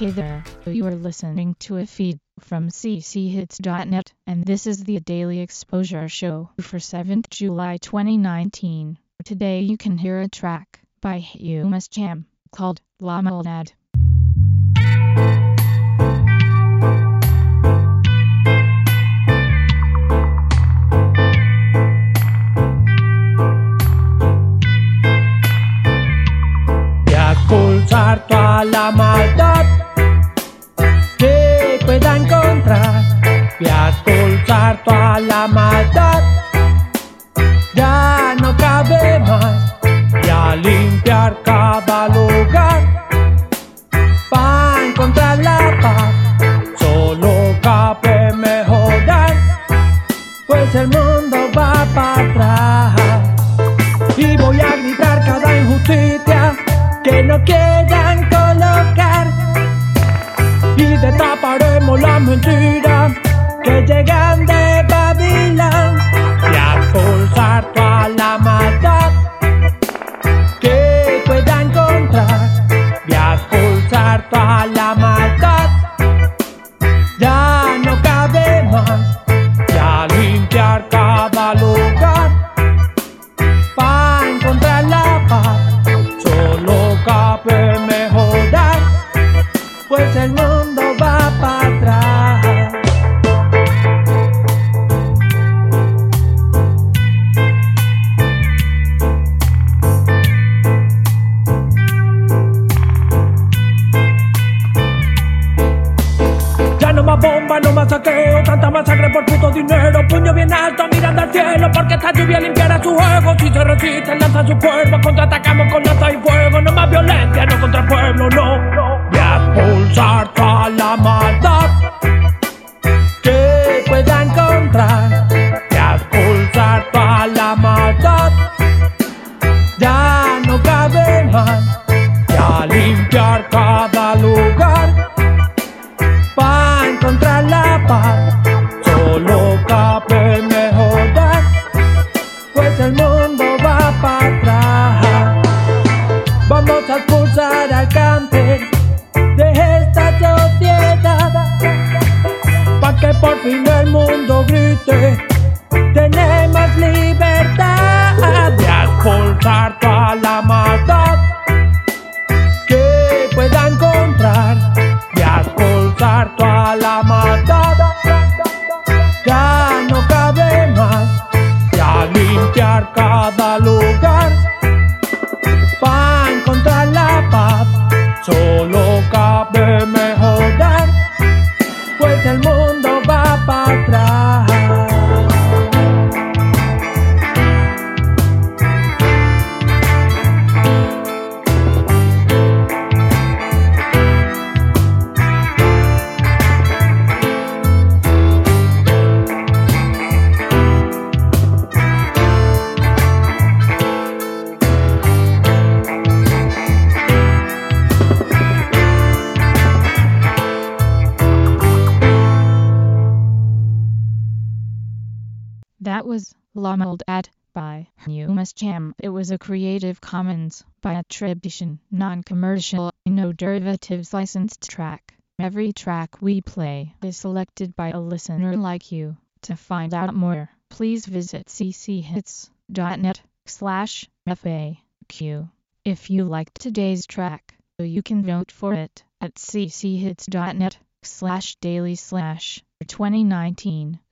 Hey there, you are listening to a feed from cchits.net, and this is the Daily Exposure Show for 7th July 2019. Today you can hear a track by Humus Jam called La Maldad. De expulsar toda la maldad. Ya no cabe más, y a limpiar cada lugar para encontrar la paz. Solo cabe mejorar, pues el mundo va para atrás y voy a gritar cada injusticia que no quieran colocar y destaparemos las mentiras que llegan de Babilón y a expulsar toda la maldad que pueda encontrar y a expulsar toda la maldad ya no cabe más y a limpiar cada lugar para encontrar la paz. Solo cabe mejorar, pues el mundo tanta masacre por puto dinero. Puño bien alto, mirando al cielo, porque esta lluvia limpiará su juego. Si se resisten, lanzan su cuerpo, contraatacamos con lanza y fuego. No más violencia, no Vamos a expulsar al cáncer de esta sociedad, para que por fin el mundo grite. Tenemos That was La at by Humus Jam. It was a Creative Commons by attribution, non-commercial, no derivatives licensed track. Every track we play is selected by a listener like you. To find out more, please visit cchits.net slash FAQ. If you liked today's track, you can vote for it at cchits.net slash daily slash 2019